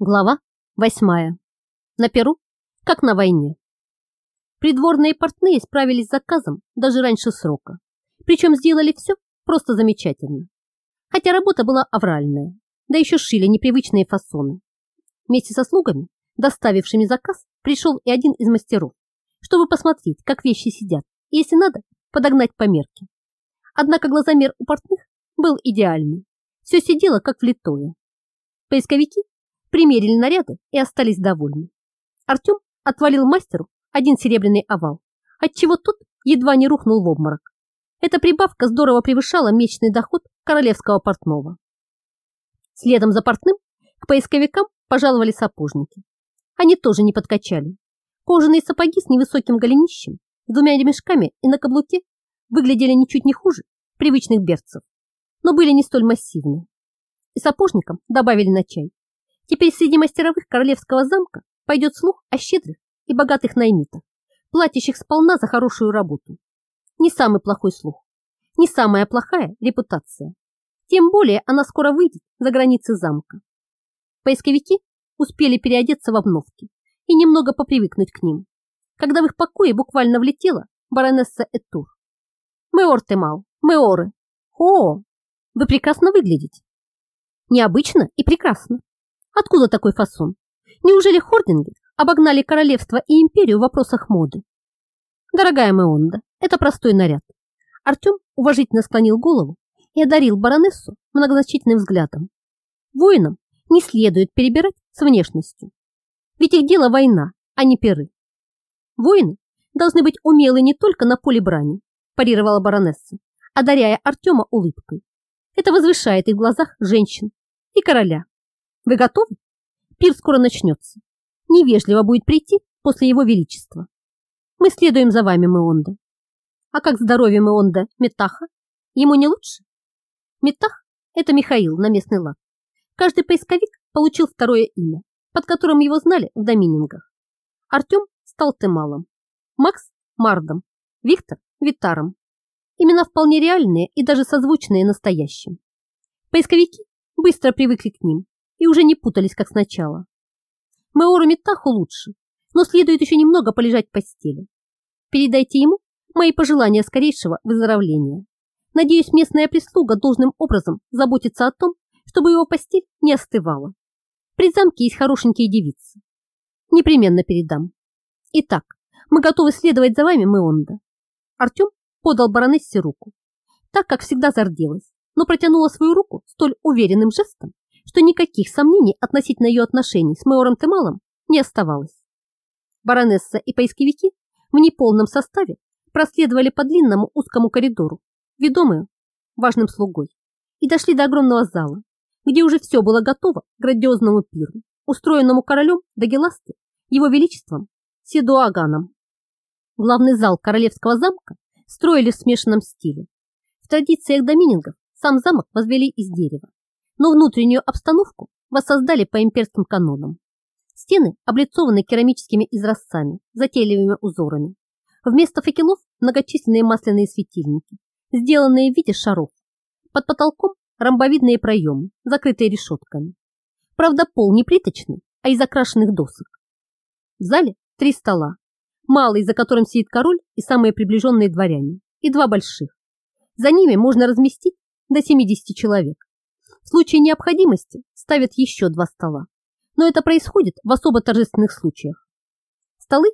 Глава восьмая. На Перу, как на войне. Придворные портные справились с заказом даже раньше срока. Причем сделали все просто замечательно. Хотя работа была авральная, да еще шили непривычные фасоны. Вместе со слугами, доставившими заказ, пришел и один из мастеров, чтобы посмотреть, как вещи сидят, и, если надо, подогнать по мерке. Однако глазомер у портных был идеальный. Все сидело как влитое. Поисковики примерили наряды и остались довольны. Артем отвалил мастеру один серебряный овал, отчего тот едва не рухнул в обморок. Эта прибавка здорово превышала месячный доход королевского портного. Следом за портным к поисковикам пожаловали сапожники. Они тоже не подкачали. Кожаные сапоги с невысоким голенищем, с двумя ремешками и на каблуке выглядели ничуть не хуже привычных берцев, но были не столь массивные. И сапожникам добавили на чай Теперь среди мастеровых королевского замка пойдет слух о щедрых и богатых наймитах, платящих сполна за хорошую работу. Не самый плохой слух, не самая плохая репутация. Тем более она скоро выйдет за границы замка. Поисковики успели переодеться в обновки и немного попривыкнуть к ним, когда в их покое буквально влетела баронесса Этур. «Меор Темал, Меоры! О, вы прекрасно выглядите!» «Необычно и прекрасно!» Откуда такой фасон? Неужели хординги обогнали королевство и империю в вопросах моды? Дорогая Меонда, это простой наряд. Артем уважительно склонил голову и одарил баронессу многозначительным взглядом. Воинам не следует перебирать с внешностью. Ведь их дело война, а не перы. Воины должны быть умелы не только на поле брани, парировала баронесса, одаряя Артема улыбкой. Это возвышает их в глазах женщин и короля. Вы готовы? Пир скоро начнется. Невежливо будет прийти после его величества. Мы следуем за вами, Меонда. А как здоровье Меонда Метаха? Ему не лучше? Метах – это Михаил на местный лад. Каждый поисковик получил второе имя, под которым его знали в доминингах. Артем стал Темалом, Макс – Мардом, Виктор – Витаром. Имена вполне реальные и даже созвучные настоящим. Поисковики быстро привыкли к ним и уже не путались, как сначала. Мэору Метаху лучше, но следует еще немного полежать в постели. Передайте ему мои пожелания скорейшего выздоровления. Надеюсь, местная прислуга должным образом заботится о том, чтобы его постель не остывала. При замке есть хорошенькие девицы. Непременно передам. Итак, мы готовы следовать за вами, Меонда. Артем подал баронессе руку, так как всегда зарделась, но протянула свою руку столь уверенным жестом, что никаких сомнений относительно ее отношений с майором Темалом не оставалось. Баронесса и поисковики в неполном составе проследовали по длинному узкому коридору, ведомую важным слугой, и дошли до огромного зала, где уже все было готово к грандиозному пиру, устроенному королем Дагеласты, его величеством Седуаганом. Главный зал королевского замка строили в смешанном стиле. В традициях доминингов сам замок возвели из дерева, но внутреннюю обстановку воссоздали по имперским канонам. Стены облицованы керамическими изразцами, затейливыми узорами. Вместо факелов многочисленные масляные светильники, сделанные в виде шаров. Под потолком ромбовидные проемы, закрытые решетками. Правда, пол не плиточный, а из окрашенных досок. В зале три стола, малый, за которым сидит король и самые приближенные дворяне, и два больших. За ними можно разместить до 70 человек. В случае необходимости ставят еще два стола, но это происходит в особо торжественных случаях. Столы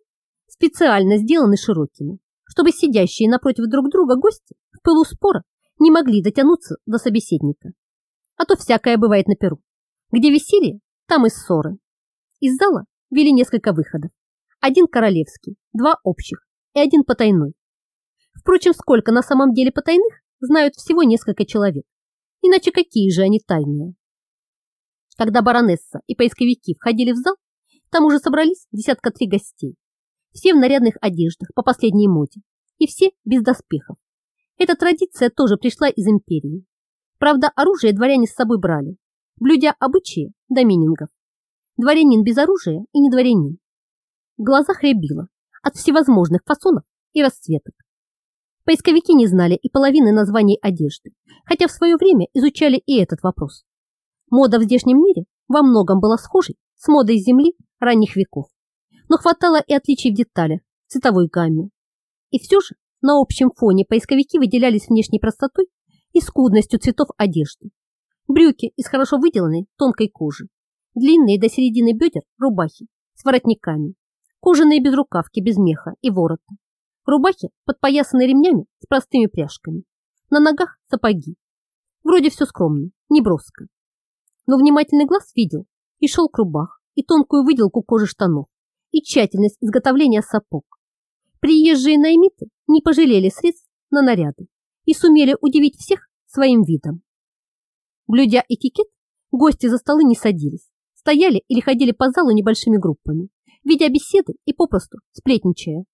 специально сделаны широкими, чтобы сидящие напротив друг друга гости в пылу спора не могли дотянуться до собеседника. А то всякое бывает на Перу. Где веселье, там и ссоры. Из зала вели несколько выходов. Один королевский, два общих и один потайной. Впрочем, сколько на самом деле потайных, знают всего несколько человек. Иначе какие же они тайные? Когда баронесса и поисковики входили в зал, там уже собрались десятка три гостей. Все в нарядных одеждах по последней моде. И все без доспехов. Эта традиция тоже пришла из империи. Правда, оружие дворяне с собой брали, блюдя обычаи доминингов. Дворянин без оружия и не дворянин. В глазах рябило от всевозможных фасонов и расцветок. Поисковики не знали и половины названий одежды, хотя в свое время изучали и этот вопрос. Мода в здешнем мире во многом была схожей с модой земли ранних веков. Но хватало и отличий в деталях, цветовой гамме. И все же на общем фоне поисковики выделялись внешней простотой и скудностью цветов одежды. Брюки из хорошо выделанной тонкой кожи, длинные до середины бедер рубахи с воротниками, кожаные безрукавки без меха и ворота, рубахи, подпоясанные ремнями с простыми пряжками, на ногах сапоги. Вроде все скромно, не броско. Но внимательный глаз видел и шел к рубах, и тонкую выделку кожи штанов, и тщательность изготовления сапог. Приезжие наймиты не пожалели средств на наряды и сумели удивить всех своим видом. Блюдя этикет, гости за столы не садились, стояли или ходили по залу небольшими группами, ведя беседы и попросту сплетничая.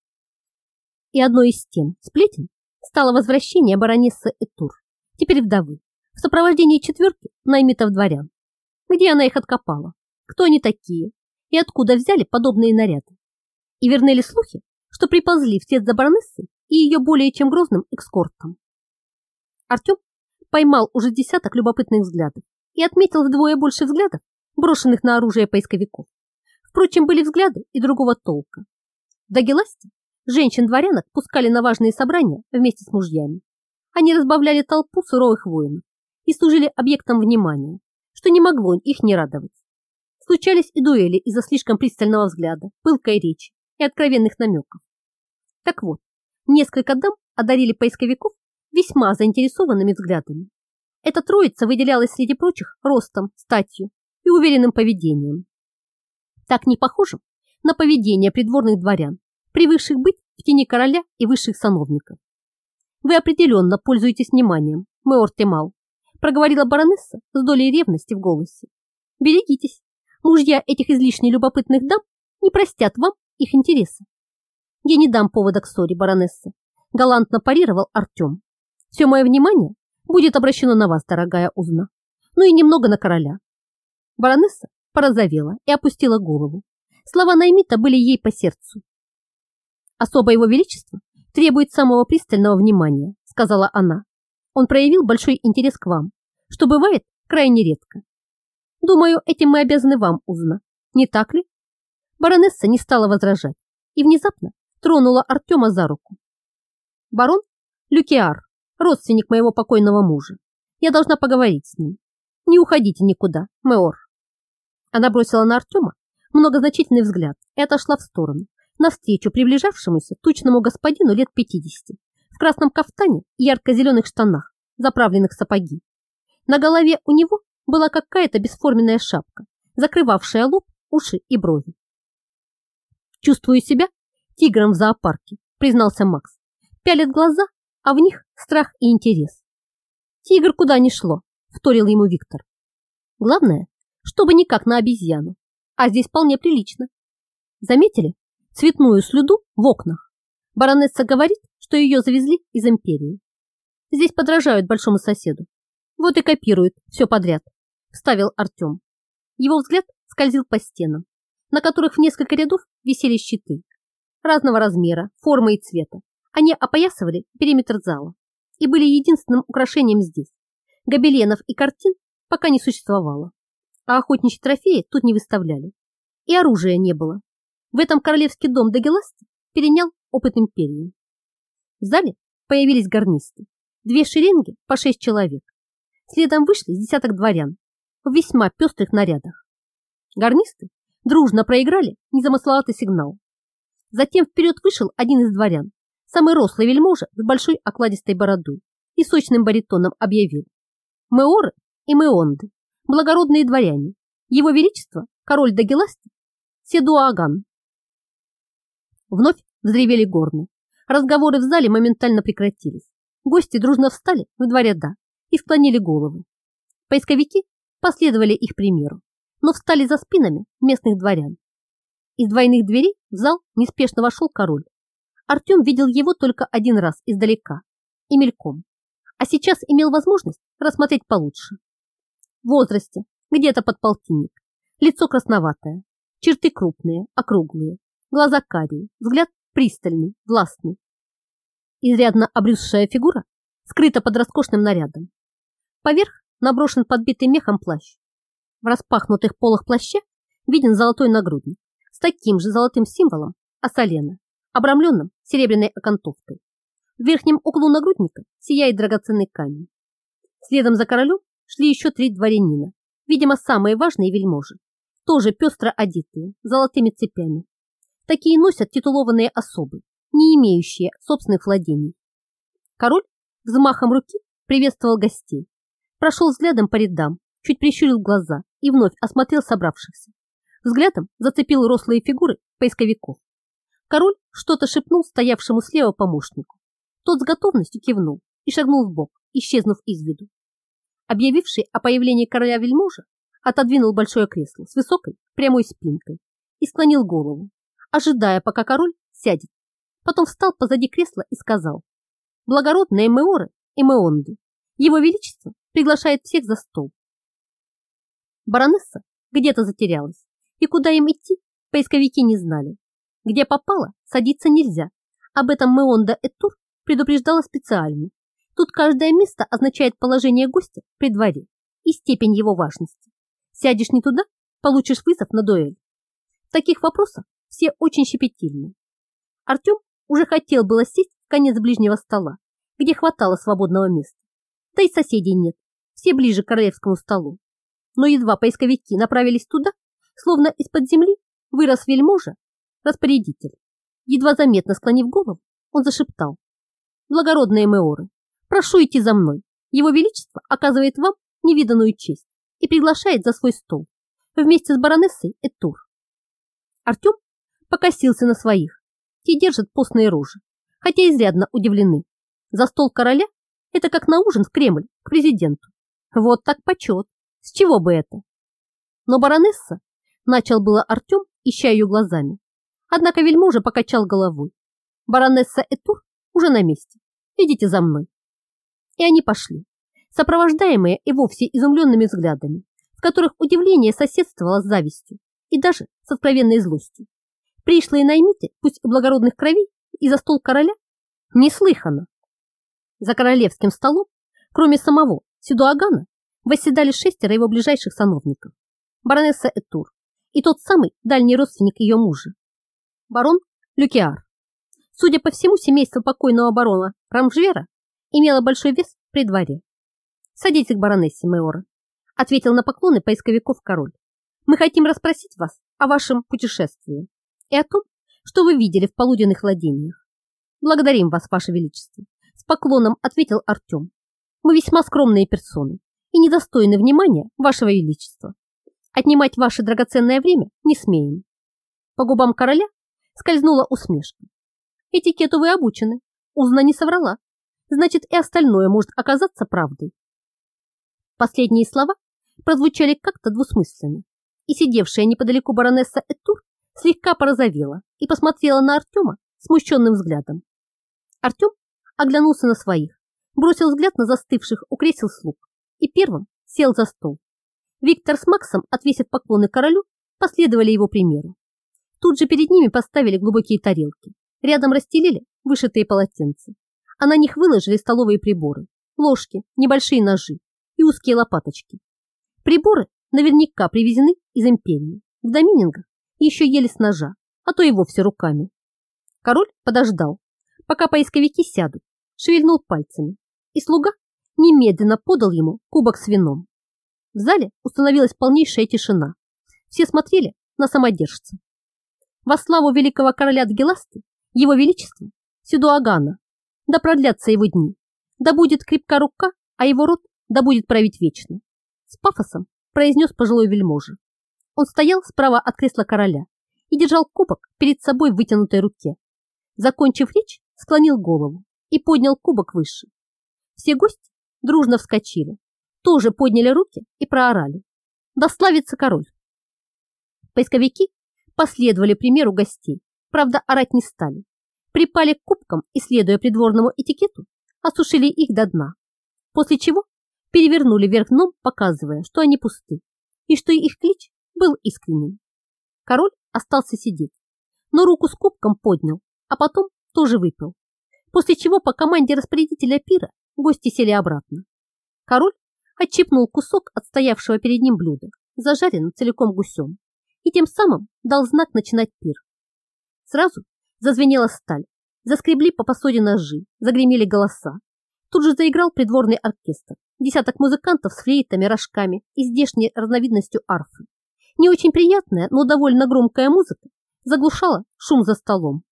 И одной из тем сплетен стало возвращение баронессы Этур, теперь вдовы, в сопровождении четверки наймитов дворян. Где она их откопала? Кто они такие? И откуда взяли подобные наряды? И верны ли слухи, что приползли вслед за баронессой и ее более чем грозным экскортом? Артем поймал уже десяток любопытных взглядов и отметил вдвое больше взглядов, брошенных на оружие поисковиков. Впрочем, были взгляды и другого толка. До Геласти женщин-дворянок пускали на важные собрания вместе с мужьями. Они разбавляли толпу суровых воинов и служили объектом внимания, что не могло их не радовать. Случались и дуэли из-за слишком пристального взгляда, пылкой речи и откровенных намеков. Так вот, несколько дам одарили поисковиков весьма заинтересованными взглядами. Эта троица выделялась среди прочих ростом, статью и уверенным поведением. Так не похожим на поведение придворных дворян, привыкших быть в тени короля и высших сановников. Вы определенно пользуетесь вниманием, Мэор Темал, проговорила баронесса с долей ревности в голосе. Берегитесь, мужья этих излишне любопытных дам не простят вам их интересы. Я не дам повода к ссоре, баронесса, галантно парировал Артем. Все мое внимание будет обращено на вас, дорогая Узна, ну и немного на короля. Баронесса порозовела и опустила голову. Слова Наймита были ей по сердцу. Особо его величество требует самого пристального внимания, сказала она. Он проявил большой интерес к вам, что бывает крайне редко. Думаю, этим мы обязаны вам, Узна, не так ли? Баронесса не стала возражать и внезапно тронула Артема за руку. Барон Люкиар, родственник моего покойного мужа. Я должна поговорить с ним. Не уходите никуда, Меор. Она бросила на Артема многозначительный взгляд и отошла в сторону, навстречу приближавшемуся тучному господину лет 50 в красном кафтане и ярко-зеленых штанах, заправленных сапоги. На голове у него была какая-то бесформенная шапка, закрывавшая лоб, уши и брови. «Чувствую себя тигром в зоопарке», признался Макс. «Пялит глаза, а в них страх и интерес». «Тигр куда ни шло», вторил ему Виктор. «Главное, чтобы никак на обезьяну, а здесь вполне прилично. Заметили цветную слюду в окнах? Баронесса говорит, что ее завезли из империи. Здесь подражают большому соседу. Вот и копируют все подряд, вставил Артем. Его взгляд скользил по стенам, на которых в несколько рядов висели щиты. Разного размера, формы и цвета. Они опоясывали периметр зала и были единственным украшением здесь. Гобеленов и картин пока не существовало, а охотничьи трофеи тут не выставляли. И оружия не было. В этом королевский дом Дагеласти перенял опыт империи. В зале появились гарнисты. Две шеренги по шесть человек. Следом вышли десяток дворян в весьма пестрых нарядах. Гарнисты дружно проиграли незамысловатый сигнал. Затем вперед вышел один из дворян, самый рослый вельможа с большой окладистой бородой и сочным баритоном объявил. Меоры и Меонды, благородные дворяне, его величество, король Дагеласти, Седуаган. Вновь взревели горны. Разговоры в зале моментально прекратились. Гости дружно встали в два ряда и склонили головы. Поисковики последовали их примеру, но встали за спинами местных дворян. Из двойных дверей в зал неспешно вошел король. Артем видел его только один раз издалека и мельком, а сейчас имел возможность рассмотреть получше. В возрасте, где-то под полтинник, лицо красноватое, черты крупные, округлые, глаза карие, взгляд пристальный, властный. Изрядно обрюзшая фигура скрыта под роскошным нарядом. Поверх наброшен подбитый мехом плащ. В распахнутых полах плаща виден золотой нагрудник с таким же золотым символом асалена, обрамленным серебряной окантовкой. В верхнем углу нагрудника сияет драгоценный камень. Следом за королем шли еще три дворянина, видимо, самые важные вельможи, тоже пестро одетые, золотыми цепями. Такие носят титулованные особы, не имеющие собственных владений. Король взмахом руки приветствовал гостей, прошел взглядом по рядам, чуть прищурил глаза и вновь осмотрел собравшихся. Взглядом зацепил рослые фигуры поисковиков. Король что-то шепнул стоявшему слева помощнику. Тот с готовностью кивнул и шагнул в бок, исчезнув из виду. Объявивший о появлении короля вельможа отодвинул большое кресло с высокой прямой спинкой и склонил голову, ожидая, пока король сядет. Потом встал позади кресла и сказал, «Благородные Меоры и Меонды, его величество приглашает всех за стол». Баронесса где-то затерялась, и куда им идти, поисковики не знали. Где попало, садиться нельзя. Об этом Меонда Этур предупреждала специально. Тут каждое место означает положение гостя при дворе и степень его важности. Сядешь не туда, получишь вызов на дуэль. В таких вопросах все очень щепетильны. Артем уже хотел было сесть в конец ближнего стола, где хватало свободного места. Да и соседей нет, все ближе к королевскому столу. Но едва поисковики направились туда, словно из-под земли вырос вельможа, распорядитель. Едва заметно склонив голову, он зашептал. «Благородные меоры, прошу идти за мной. Его Величество оказывает вам невиданную честь и приглашает за свой стол вместе с баронессой Этур». Артем покосился на своих. Те держат постные рожи, хотя изрядно удивлены. За стол короля – это как на ужин в Кремль к президенту. Вот так почет. С чего бы это? Но баронесса, начал было Артем, ища ее глазами. Однако вельможа покачал головой. Баронесса Этур уже на месте. Идите за мной. И они пошли, сопровождаемые и вовсе изумленными взглядами, в которых удивление соседствовало с завистью и даже с откровенной злостью. Пришлые наймиты, пусть и благородных кровей, и за стол короля неслыханно. За королевским столом, кроме самого Сидуагана, восседали шестеро его ближайших сановников. Баронесса Этур и тот самый дальний родственник ее мужа, барон Люкиар. Судя по всему, семейство покойного барона Рамжвера имело большой вес при дворе. «Садитесь к баронессе, Меора», ответил на поклоны поисковиков король. «Мы хотим расспросить вас о вашем путешествии и о том, что вы видели в полуденных владениях. Благодарим вас, ваше величество, с поклоном ответил Артем. Мы весьма скромные персоны и недостойны внимания вашего величества. Отнимать ваше драгоценное время не смеем. По губам короля скользнула усмешка. Этикету вы обучены, Узна не соврала, значит и остальное может оказаться правдой. Последние слова прозвучали как-то двусмысленно, и сидевшая неподалеку баронесса Этур слегка порозовела и посмотрела на Артема смущенным взглядом. Артем оглянулся на своих, бросил взгляд на застывших у кресел слуг и первым сел за стол. Виктор с Максом, отвесив поклоны королю, последовали его примеру. Тут же перед ними поставили глубокие тарелки, рядом расстелили вышитые полотенца, а на них выложили столовые приборы, ложки, небольшие ножи и узкие лопаточки. Приборы наверняка привезены из империи. В доминингах еще ели с ножа, а то и вовсе руками. Король подождал, пока поисковики сядут, шевельнул пальцами, и слуга немедленно подал ему кубок с вином. В зале установилась полнейшая тишина. Все смотрели на самодержца. Во славу великого короля Дгеласты, его величества, Сидуагана, да продлятся его дни, да будет крепка рука, а его род да будет править вечно. С пафосом произнес пожилой вельможа. Он стоял справа от кресла короля и держал кубок перед собой в вытянутой руке. Закончив речь, склонил голову и поднял кубок выше. Все гости дружно вскочили, тоже подняли руки и проорали. Да славится король! Поисковики последовали примеру гостей, правда, орать не стали. Припали к кубкам и, следуя придворному этикету, осушили их до дна, после чего перевернули вверх дном, показывая, что они пусты, и что их клич был искренним. Король остался сидеть, но руку с кубком поднял, а потом тоже выпил, после чего по команде распорядителя пира гости сели обратно. Король отщипнул кусок от стоявшего перед ним блюда, зажаренным целиком гусем, и тем самым дал знак начинать пир. Сразу зазвенела сталь, заскребли по посуде ножи, загремели голоса. Тут же заиграл придворный оркестр, десяток музыкантов с флейтами, рожками и здешней разновидностью арфы. Не очень приятная, но довольно громкая музыка заглушала шум за столом.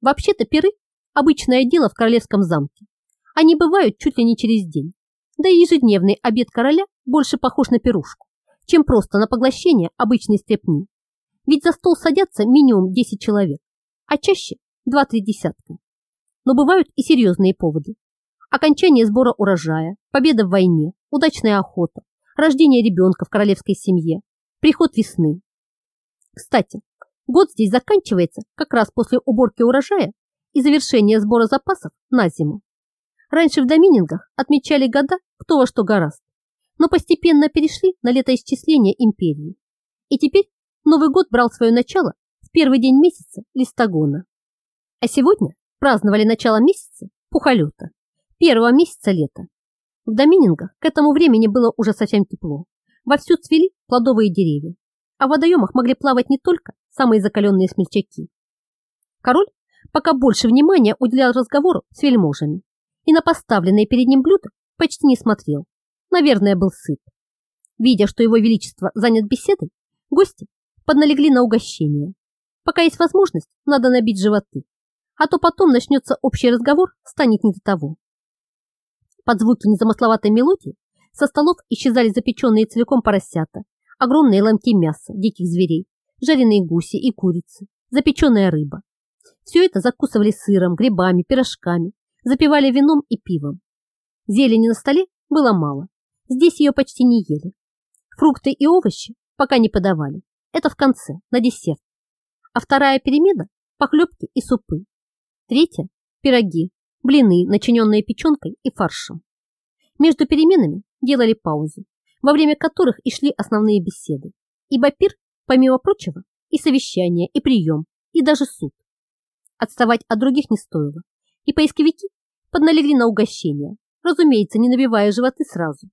Вообще-то пиры – обычное дело в королевском замке. Они бывают чуть ли не через день. Да и ежедневный обед короля больше похож на пирушку, чем просто на поглощение обычной стрепни. Ведь за стол садятся минимум 10 человек, а чаще 2-3 десятка. Но бывают и серьезные поводы. Окончание сбора урожая, победа в войне, удачная охота, рождение ребенка в королевской семье, приход весны. Кстати, год здесь заканчивается как раз после уборки урожая и завершения сбора запасов на зиму. Раньше в доминингах отмечали года кто во что гораст, но постепенно перешли на летоисчисление империи. И теперь Новый год брал свое начало в первый день месяца листогона. А сегодня праздновали начало месяца пухолета, первого месяца лета. В доминингах к этому времени было уже совсем тепло. Вовсю цвели плодовые деревья, а в водоемах могли плавать не только самые закаленные смельчаки. Король пока больше внимания уделял разговору с вельможами и на поставленное перед ним блюдо почти не смотрел. Наверное, был сыт. Видя, что его величество занят беседой, гости подналегли на угощение. Пока есть возможность, надо набить животы, а то потом начнется общий разговор, станет не до того. Под звуки незамысловатой мелодии со столов исчезали запеченные целиком поросята, огромные ломти мяса диких зверей, жареные гуси и курицы, запеченная рыба. Все это закусывали сыром, грибами, пирожками, запивали вином и пивом. Зелени на столе было мало, здесь ее почти не ели. Фрукты и овощи пока не подавали, это в конце, на десерт. А вторая перемена – похлебки и супы. Третья – пироги, блины, начиненные печенкой и фаршем. Между переменами делали паузы, во время которых и шли основные беседы. Ибо пир, помимо прочего, и совещание, и прием, и даже суд. Отставать от других не стоило, и поисковики подналегли на угощение, разумеется, не набивая животы сразу.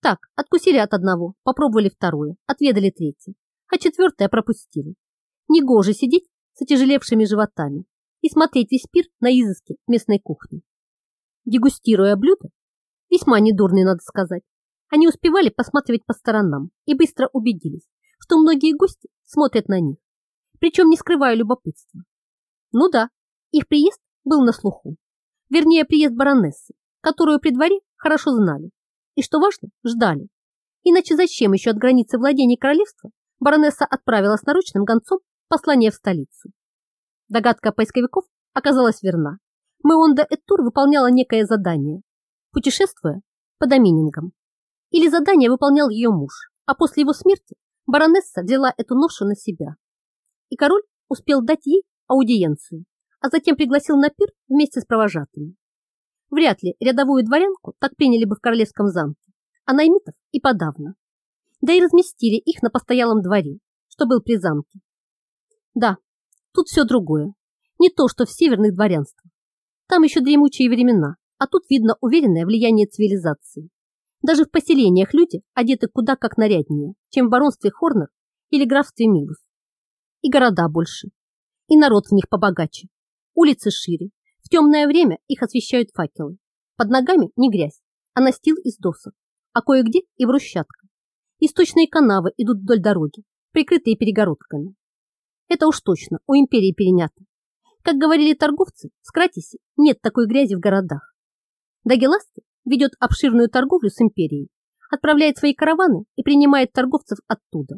Так, откусили от одного, попробовали второе, отведали третье, а четвертое пропустили. Негоже сидеть с отяжелевшими животами и смотреть весь пир на изыски местной кухни. Дегустируя блюдо, весьма недурные, надо сказать, они успевали посматривать по сторонам и быстро убедились, что многие гости смотрят на них, причем не скрывая любопытства. Ну да, их приезд был на слуху. Вернее, приезд баронессы, которую при дворе хорошо знали и, что важно, ждали. Иначе зачем еще от границы владений королевства баронесса отправила с наручным гонцом послание в столицу? Догадка поисковиков оказалась верна. Меонда Эттур выполняла некое задание, путешествуя по доминингам. Или задание выполнял ее муж, а после его смерти баронесса взяла эту ношу на себя. И король успел дать ей аудиенцию, а затем пригласил на пир вместе с провожатыми. Вряд ли рядовую дворянку так приняли бы в королевском замке, а наймитов и подавно. Да и разместили их на постоялом дворе, что был при замке. Да, тут все другое. Не то, что в северных дворянствах. Там еще дремучие времена, а тут видно уверенное влияние цивилизации. Даже в поселениях люди одеты куда как наряднее, чем в баронстве Хорнер или графстве Милус. И города больше, и народ в них побогаче, улицы шире. В темное время их освещают факелы. Под ногами не грязь, а настил из досок, а кое-где и брусчатка. Источные канавы идут вдоль дороги, прикрытые перегородками. Это уж точно у империи перенято. Как говорили торговцы, в Скратисе нет такой грязи в городах. Дагеласты ведет обширную торговлю с империей, отправляет свои караваны и принимает торговцев оттуда.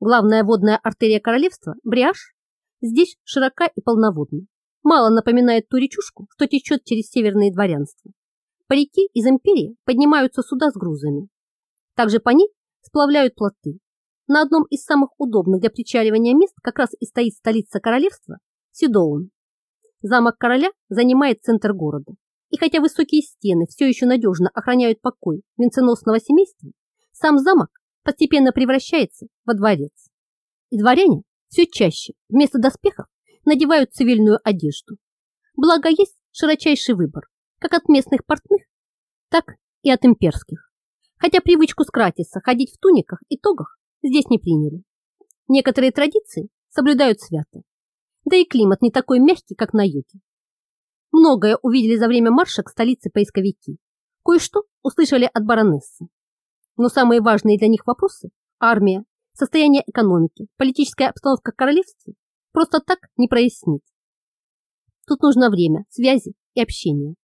Главная водная артерия королевства, Бриаш, здесь широка и полноводна. Мало напоминает ту речушку, что течет через северные дворянства. По реке из империи поднимаются суда с грузами. Также по ней сплавляют плоты. На одном из самых удобных для причаливания мест как раз и стоит столица королевства – Сидоун. Замок короля занимает центр города. И хотя высокие стены все еще надежно охраняют покой венценосного семейства, сам замок постепенно превращается во дворец. И дворяне все чаще вместо доспехов надевают цивильную одежду. Благо есть широчайший выбор, как от местных портных, так и от имперских. Хотя привычку скратиться ходить в туниках и тогах здесь не приняли. Некоторые традиции соблюдают свято. Да и климат не такой мягкий, как на юге. Многое увидели за время марша к столице поисковики. Кое-что услышали от баронессы. Но самые важные для них вопросы – армия, состояние экономики, политическая обстановка в королевстве – просто так не прояснить. Тут нужно время, связи и общение.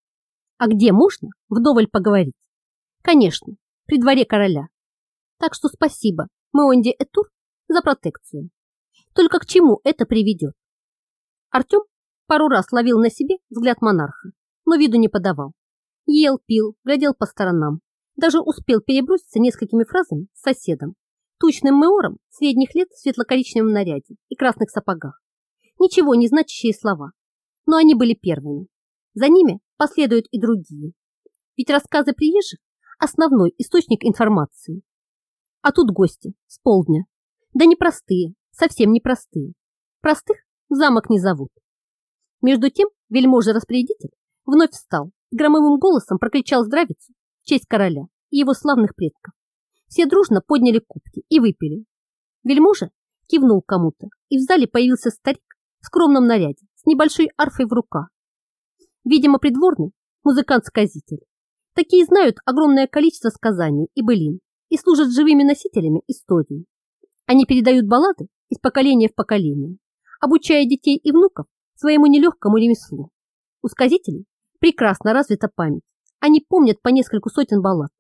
А где можно вдоволь поговорить? Конечно, при дворе короля. Так что спасибо Мэонде Этур за протекцию. Только к чему это приведет? Артем пару раз ловил на себе взгляд монарха, но виду не подавал. Ел, пил, глядел по сторонам. Даже успел переброситься несколькими фразами с соседом, тучным мэором средних лет в светло-коричневом наряде и красных сапогах. Ничего не значащие слова, но они были первыми. За ними последуют и другие. Ведь рассказы приезжих – основной источник информации. А тут гости с полдня. Да непростые, совсем непростые. Простых в замок не зовут. Между тем вельможа-распорядитель вновь встал и громовым голосом прокричал здравицу в честь короля и его славных предков. Все дружно подняли кубки и выпили. Вельможа кивнул кому-то, и в зале появился старик в скромном наряде с небольшой арфой в руках. Видимо, придворный музыкант-сказитель. Такие знают огромное количество сказаний и былин и служат живыми носителями истории. Они передают баллады из поколения в поколение, обучая детей и внуков своему нелегкому ремеслу. У сказителей прекрасно развита память. Они помнят по нескольку сотен баллад.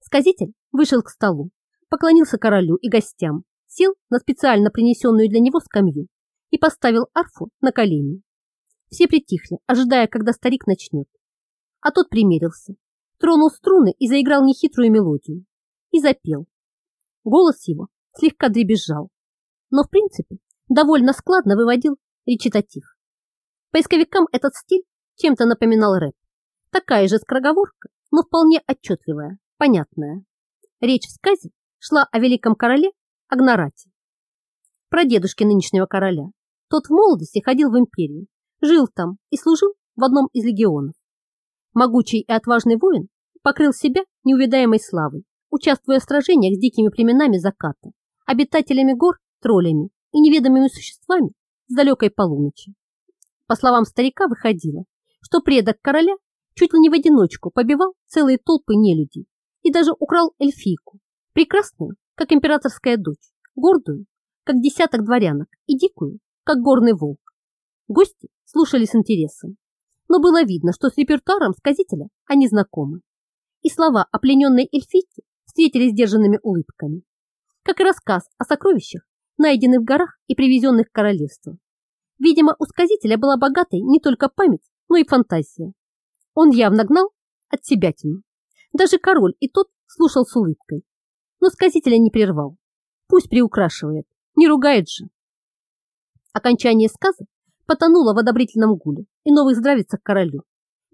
Сказитель вышел к столу, поклонился королю и гостям, сел на специально принесенную для него скамью и поставил арфу на колени. Все притихли, ожидая, когда старик начнет. А тот примерился, тронул струны и заиграл нехитрую мелодию. И запел. Голос его слегка дребезжал, но в принципе довольно складно выводил речитатив. Поисковикам этот стиль чем-то напоминал рэп. Такая же скороговорка, но вполне отчетливая, понятная. Речь в сказе шла о великом короле Агнарате. Про дедушки нынешнего короля. Тот в молодости ходил в империю, жил там и служил в одном из легионов. Могучий и отважный воин покрыл себя неувидаемой славой, участвуя в сражениях с дикими племенами заката, обитателями гор, троллями и неведомыми существами с далекой полуночи. По словам старика выходило, что предок короля чуть ли не в одиночку побивал целые толпы нелюдей и даже украл эльфийку, прекрасную, как императорская дочь, гордую, как десяток дворянок, и дикую, как горный волк. Гости слушали с интересом, но было видно, что с репертуаром сказителя они знакомы. И слова о плененной эльфийке встретили сдержанными улыбками, как и рассказ о сокровищах, найденных в горах и привезенных в королевство. Видимо, у сказителя была богатой не только память, но и фантазия. Он явно гнал от себя тьму. Даже король и тот слушал с улыбкой, но сказителя не прервал. Пусть приукрашивает, не ругает же. Окончание сказа потонуло в одобрительном гуле и новых здравицах королю.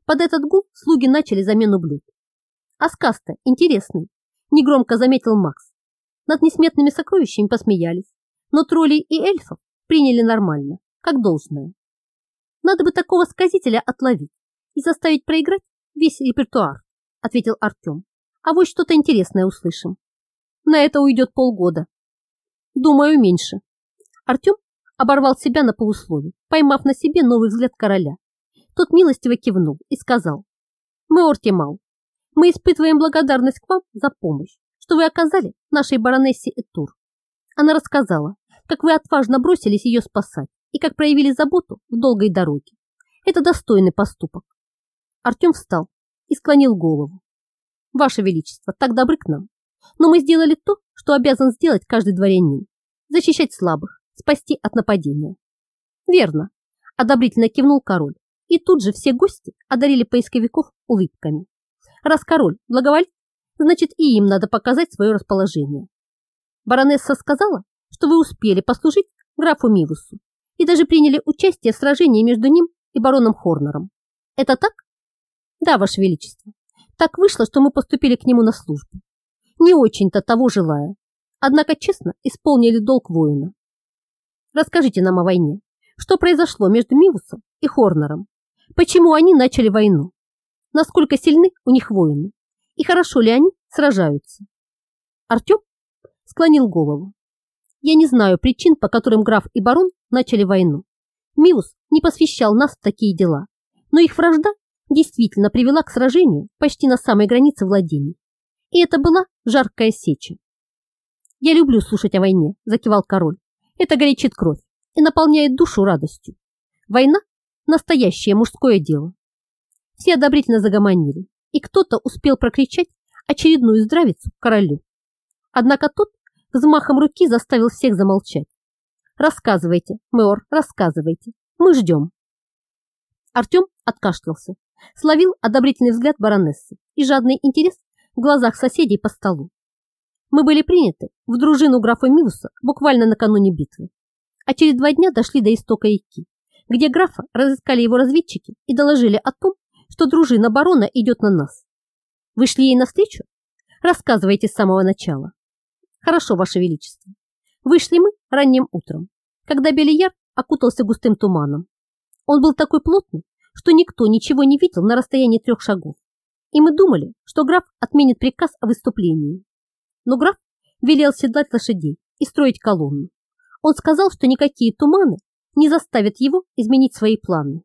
Под этот гул слуги начали замену блюд. А сказ-то интересный, негромко заметил Макс. Над несметными сокровищами посмеялись, но троллей и эльфов приняли нормально, как должное. Надо бы такого сказителя отловить и заставить проиграть весь репертуар, ответил Артем. А вот что-то интересное услышим. На это уйдет полгода. Думаю, меньше. Артем оборвал себя на полуслове, поймав на себе новый взгляд короля. Тот милостиво кивнул и сказал, «Мы, Ортемал, мы испытываем благодарность к вам за помощь, что вы оказали нашей баронессе Этур». Она рассказала, как вы отважно бросились ее спасать и как проявили заботу в долгой дороге. Это достойный поступок. Артем встал и склонил голову. Ваше Величество, так добры к нам. Но мы сделали то, что обязан сделать каждый дворянин. Защищать слабых, спасти от нападения. Верно, одобрительно кивнул король. И тут же все гости одарили поисковиков улыбками. Раз король благоволит, значит и им надо показать свое расположение. Баронесса сказала, что вы успели послужить графу Мивусу и даже приняли участие в сражении между ним и бароном Хорнером. Это так? Да, Ваше Величество. Так вышло, что мы поступили к нему на службу. Не очень-то того желая. Однако честно исполнили долг воина. Расскажите нам о войне. Что произошло между Мивусом и Хорнером? Почему они начали войну? Насколько сильны у них воины? И хорошо ли они сражаются? Артем склонил голову. Я не знаю причин, по которым граф и барон начали войну. Миус не посвящал нас в такие дела, но их вражда действительно привела к сражению почти на самой границе владений. И это была жаркая сеча. «Я люблю слушать о войне», – закивал король. «Это горячит кровь и наполняет душу радостью. Война – настоящее мужское дело». Все одобрительно загомонили, и кто-то успел прокричать очередную здравицу королю. Однако тот взмахом руки заставил всех замолчать. «Рассказывайте, мэр, рассказывайте. Мы ждем». Артем откашлялся, словил одобрительный взгляд баронессы и жадный интерес в глазах соседей по столу. Мы были приняты в дружину графа Милуса буквально накануне битвы, а через два дня дошли до истока Ики, где графа разыскали его разведчики и доложили о том, что дружина барона идет на нас. Вы шли ей навстречу? Рассказывайте с самого начала. Хорошо, Ваше Величество. Вышли мы ранним утром, когда Белияр окутался густым туманом. Он был такой плотный, что никто ничего не видел на расстоянии трех шагов. И мы думали, что граф отменит приказ о выступлении. Но граф велел седлать лошадей и строить колонну. Он сказал, что никакие туманы не заставят его изменить свои планы.